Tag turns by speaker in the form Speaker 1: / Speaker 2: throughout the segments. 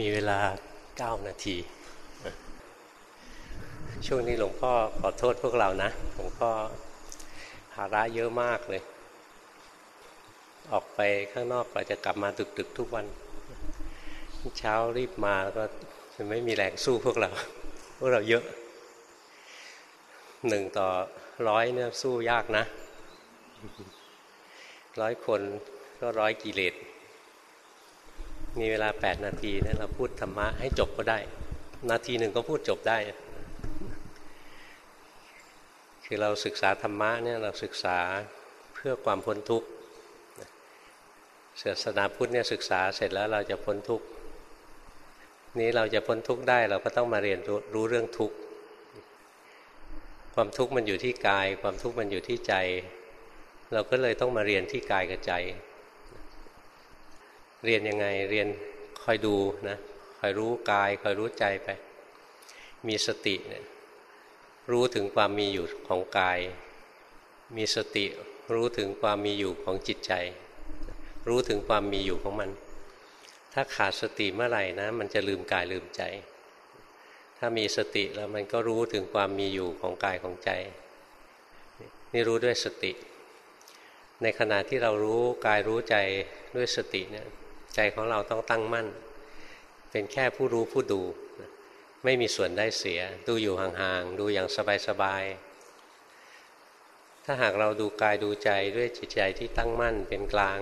Speaker 1: มีเวลาเก้านาที ช่วงนี้หลวงพ่อขอโทษพวกเรานะ หลวงพ่อภาระเยอะมากเลย ออกไปข้างนอกกว่าจะกลับมาดึกๆทุกวัน เช้ารีบมาแล้วก็จะไม่มีแรงสู้พวกเรา พวกเราเยอะหนึ่งต่อร้อยเนี่ยสู้ยากนะ ร้อยคนก็ร้อยกิเลส มีเวลาแปดนาทีนะเราพูดธรรมะให้จบก็ได้ นาทีหนึ่งก็พูดจบได้ คือเราศึกษาธรรมะเนี่ยเราศึกษาเพื่อความพ้นทุกข์ศาสนาพุทธเนี่ยศึกษาเสร็จแล้วเราจะพ้นทุกข์นี้เราจะพ้นทุกข์ได้เราก็ต้องมาเรียนรรู้เรื่องทุกข์ความทุกข์มันอยู่ที่กาย ความทุกข์มันอยู่ที่ใจ เราก็เลยต้องมาเรียนที่กายกับใจ เรียนยังไงเรียนคอยดูนะคอยรู้กายคอยรู้ใจไป มีสติเนี่ยรู้ถึงความมีอยู่ของกาย มีสติรู้ถึงความมีอยู่ของจิตใจ รู้ถึงความมีอยู่ของมัน ถ้าขาดสติเมื่อไหร่นะ มันจะลืมกายลืมใจ ถ้ามีสติแล้วมันก็รู้ถึงความมีอยู่ของกายของใจ นี่รู้ด้วยสติ ในขณะที่เรารู้กายรู้ใจด้วยสติเนี่ย ใจของเราต้องตั้งมั่น เป็นแค่ผู้รู้ผู้ดู ไม่มีส่วนได้เสีย ดูอยู่ห่างๆ ดูอย่างสบายๆ ถ้าหากเราดูกายดูใจด้วยจิตใจที่ตั้งมั่นเป็นกลาง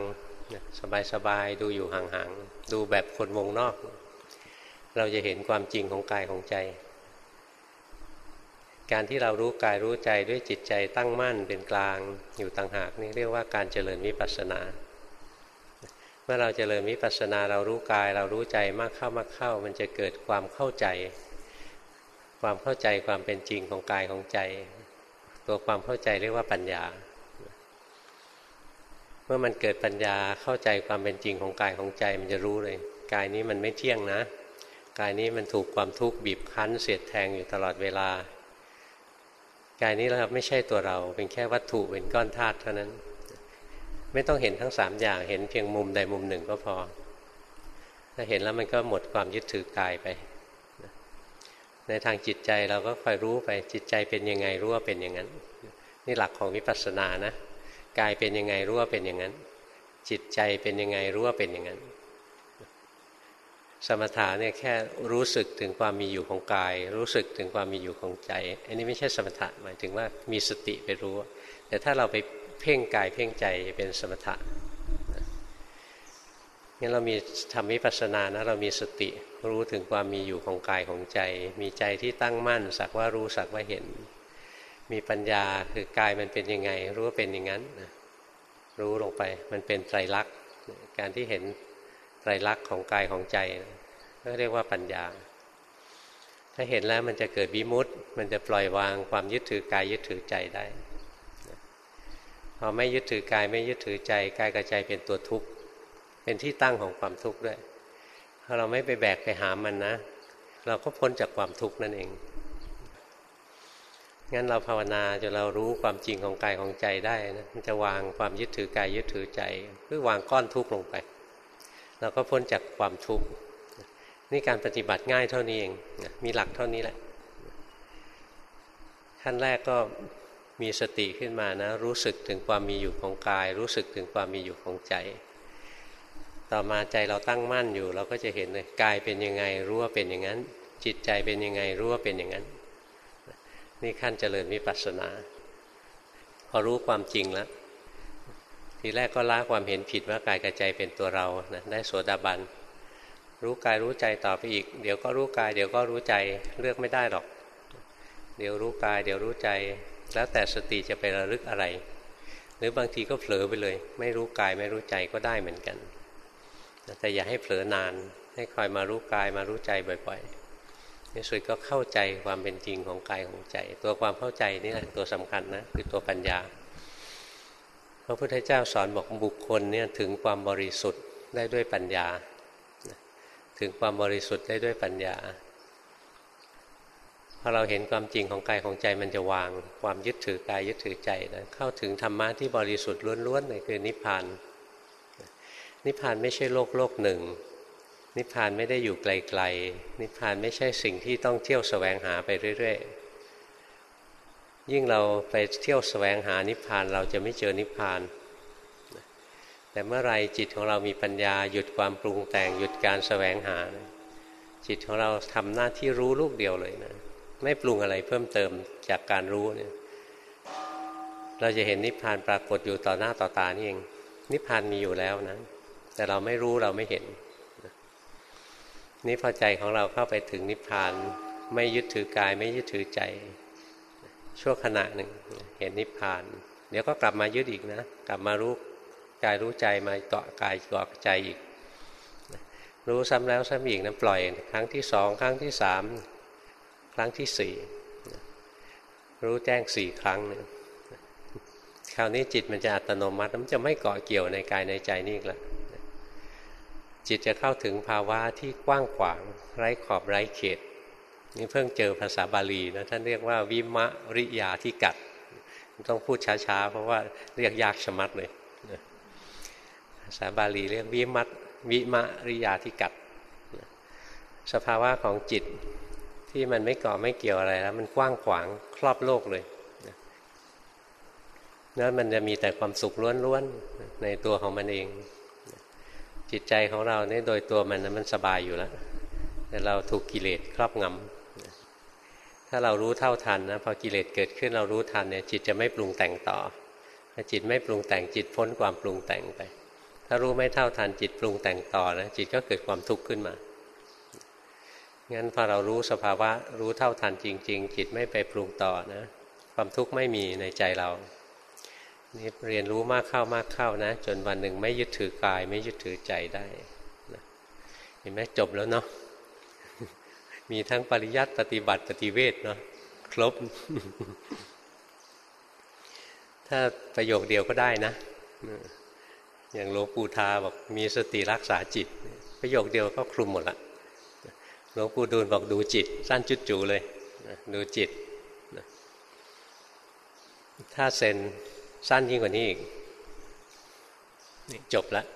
Speaker 1: สบายๆ ดูอยู่ห่างๆ ดูแบบคนวงนอก เราจะเห็นความจริงของกายของใจ การที่เรารู้กายรู้ใจด้วยจิตใจตั้งมั่นเป็นกลางอยู่ต่างหากนี่เรียกว่าการเจริญวิปัสสนา มื่อเราจเจริญวิปัสสนาเรารู้กาย เรารู้ใจมากเข้ามากเข้า มันจะเกิดความเข้าใจ ความเข้าใจความเป็นจริงของกายของใจ ตัวความเข้าใจเรียกว่าปัญญา เมื่อมันเกิดปัญญาเข้าใจความเป็นจริงของกายของใจมันจะรู้เลย กายนี้มันไม่เที่ยงนะ กายนี้มันถูกความทุกข์บีบคั้น เสียดแทงอยู่ตลอดเวลากายนี้เราไม่ใช่ตัวเรา เป็นแค่วัตถุเป็นก้อนธาตุเท่านั้น ไม่ต้องเห็นทั้งสามอย่าง เห็นเพียงมุมใดมุมหนึ่งก็พอ ถ้าเห็นแล้วมันก็หมดความยึดถือกายไป ในทางจิตใจเราก็คอยรู้ไปจิตใจเป็นยังไงรู้ว่าเป็นอย่างนั้น นี่หลักของวิปัสสนานะกายเป็นยังไงรู้ว่าเป็นอย่างนั้น จิตใจเป็นยังไงรู้ว่าเป็นอย่างนั้น สมถะเนี่ยแค่รู้สึกถึงความมีอยู่ของกาย รู้สึกถึงความมีอยู่ของใจ อันนี้ไม่ใช่สมถะหมายถึงว่ามีสติไปรู้ แต่ถ้าเราไป เพ่งกายเพ่งใจจะเป็นสมถะงั้นเรามีทำวิปัสสนานะเรามีสติรู้ถึงความมีอยู่ของกายของใจ มีใจที่ตั้งมั่น สักว่ารู้สักว่าเห็น มีปัญญาคือกายมันเป็นยังไง รู้ว่าเป็นอย่างนั้นรู้ลงไปมันเป็นไตรลักษณ์การที่เห็นไตรลักษณ์ของกายของใจก็เรียกว่าปัญญา ถ้าเห็นแล้วมันจะเกิดวิมุตต์มันจะปล่อยวางความยึดถือกายยึดถือใจได้ พอไม่ยึดถือกายไม่ยึดถือใจกายกับใจเป็นตัวทุกข์เป็นที่ตั้งของความทุกข์ด้วยถ้าเราไม่ไปแบกไปหามันนะ เราก็พ้นจากความทุกข์นั่นเองงั้นเราภาวนาจนเรารู้ความจริงของกายของใจได้นะมันจะวางความยึดถือกายยึดถือใจเพื่อวางก้อนทุกข์ลงไป เราก็พ้นจากความทุกข์นี่การปฏิบัติง่ายเท่านี้เองมีหลักเท่านี้แหละขั้นแรกก็ มีสติขึ้นมานะ รู้สึกถึงความมีอยู่ของกาย รู้สึกถึงความมีอยู่ของใจ ต่อมาใจเราตั้งมั่นอยู่ เราก็จะเห็นเลยกายเป็นยังไงรู้ว่าเป็นอย่างนั้น จิตใจเป็นยังไงรู้ว่าเป็นอย่างนั้น นี่ขั้นเจริญวิปัสสนา พอรู้ความจริงแล้วทีแรกก็ละความเห็นผิดว่ากายกับใจเป็นตัวเรานะได้โสดาบันรู้กายรู้ใจต่อไปอีก เดี๋ยวก็รู้กายเดี๋ยวก็รู้ใจเลือกไม่ได้หรอก เดี๋ยวรู้กาย เดี๋ยวรู้ใจ แล้วแต่สติจะไประลึกอะไร หรือบางทีก็เผลอไปเลย ไม่รู้กายไม่รู้ใจก็ได้เหมือนกัน แต่อย่าให้เผลอนาน ให้คอยมารู้กายมารู้ใจบ่อยๆในสุดก็เข้าใจความเป็นจริงของกายของใจ ตัวความเข้าใจนี่แหละตัวสำคัญนะคือตัวปัญญา พระพุทธเจ้าสอนบอกบุคคลเนี่ยถึงความบริสุทธิ์ได้ด้วยปัญญา ถึงความบริสุทธิ์ได้ด้วยปัญญา พอเราเห็นความจริงของกายของใจมันจะวาง ความยึดถือกายยึดถือใจนะเข้าถึงธรรมะที่บริสุทธิ์ล้วนๆเลยคือนิพพาน นิพพานไม่ใช่โลกโลกหนึ่ง นิพพานไม่ได้อยู่ไกลๆ นิพพานไม่ใช่สิ่งที่ต้องเที่ยวสแสวงหาไปเรื่อยๆ ยิ่งเราไปเที่ยวสแสวงหานิพพานเราจะไม่เจอนิพพาน แต่เมื่อไรจิตของเรามีปัญญาหยุดความปรุงแต่งหยุดการสแสวงหา จิตของเราทำหน้าที่รู้ลูกเดียวเลยนะ ไม่ปรุงอะไรเพิ่มเติมจากการรู้เนี่ยเราจะเห็นนิพพานปรากฏอยู่ต่อหน้าต่อตานี่เอง นิพพานมีอยู่แล้วนะ แต่เราไม่รู้เราไม่เห็น นี่พอใจของเราเข้าไปถึงนิพพาน ไม่ยึดถือกายไม่ยึดถือใจ ชั่วขณะหนึ่งเห็นนิพพาน เดี๋ยวก็กลับมายึดอีกนะ กลับมารู้กายรู้ใจมาเกาะกายเกาะใจอีก รู้ซ้ำแล้วซ้ำอีกนะปล่อย ครั้งที่สองครั้งที่สาม รั้งที่สี่รู้แจ้งสี่ครั้งหนึ่งคราวนี้จิตมันจะอัตโนมัติมันจะไม่เกาะเกี่ยวในกายในใจนี่อีกล้วจิตจะเข้าถึงภาวะที่กว้างขวาง ไร้ขอบไร้เขตนี่เพิ่งเจอภาษาบาลีนะท่านเรียกว่าวิมะริยาที่กัด ต้องพูดช้าๆ เพราะว่าเรียกยากชมัดเลยภาษาบาลีเรียกวิมัตวิมะริยาที่กัด สภาวะของจิต ที่มันไม่เกาะไม่เกี่ยวอะไรแล้ว มันกว้างขวางครอบโลกเลยนั้นมันจะมีแต่ความสุขล้วนๆในตัวของมันเอง จิตใจของเราเนี่ยโดยตัวมันนะมันสบายอยู่แล้วแต่เราถูกกิเลสครอบงำถ้าเรารู้เท่าทันนะพอกิเลสเกิดขึ้นเรารู้ทันเนี่ยจิตจะไม่ปรุงแต่งต่อถ้าจิตไม่ปรุงแต่งจิตพ้นความปรุงแต่งไป ถ้ารู้ไม่เท่าทันจิตปรุงแต่งต่อนะจิตก็เกิดความทุกข์ขึ้นมา งั้นพอเรารู้สภาวะรู้เท่าทันจริง ๆ จิตไม่ไปปรุงต่อนะ ความทุกข์ไม่มีในใจเรานี่เรียนรู้มากเข้ามากเข้านะ จนวันหนึ่งไม่ยึดถือกาย ไม่ยึดถือใจได้นะเห็นไหมจบแล้วเนาะมีทั้งปริยัติปฏิบัติปฏิเวทเนาะครบ ถ้าประโยคเดียวก็ได้นะ อย่างหลวงปู่ทาบอกมีสติรักษาจิต ประโยคเดียวก็คลุมหมดละ หลวงปู่ดูลบอกดูจิต สั้นจุดจูเลยดูจิต ถ้าเซนสั้นยิ่งกว่านี้อีกจบแล้ว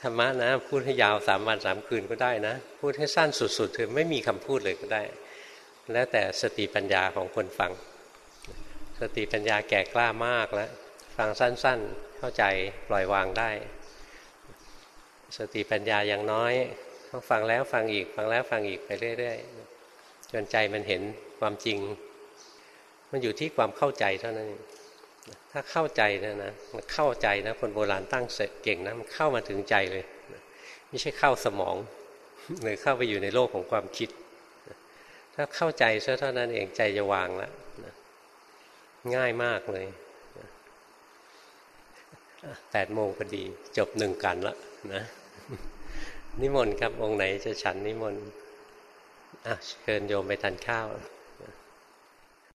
Speaker 1: ธรรมะนะ พูดให้ยาวสามวันสามคืนก็ได้นะ พูดให้สั้นสุดๆถึงไม่มีคำพูดเลยก็ได้ แล้วแต่สติปัญญาของคนฟัง สติปัญญาแก่กล้ามากแล้ว ฟังสั้นๆ เข้าใจปล่อยวางได้ สติปัญญาอย่างน้อยต้องฟังแล้วฟังอีก ฟังแล้วฟังอีกไปเรื่อยๆจนใจมันเห็นความจริง มันอยู่ที่ความเข้าใจเท่านั้น ถ้าเข้าใจนะนะมันเข้าใจนะคนโบราณตั้งเก่งนะมันเข้ามาถึงใจเลย ไม่ใช่เข้าสมองหรือเข้าไปอยู่ในโลกของความคิด ถ้าเข้าใจซะเท่านั้นเองใจจะวางแล้วง่ายมากเลย แปดโมงพอดีจบหนึ่งกันละนะนิมนต์ครับองค์ไหนจะฉันนิมนต์อะเชิญโยมไปทานข้าว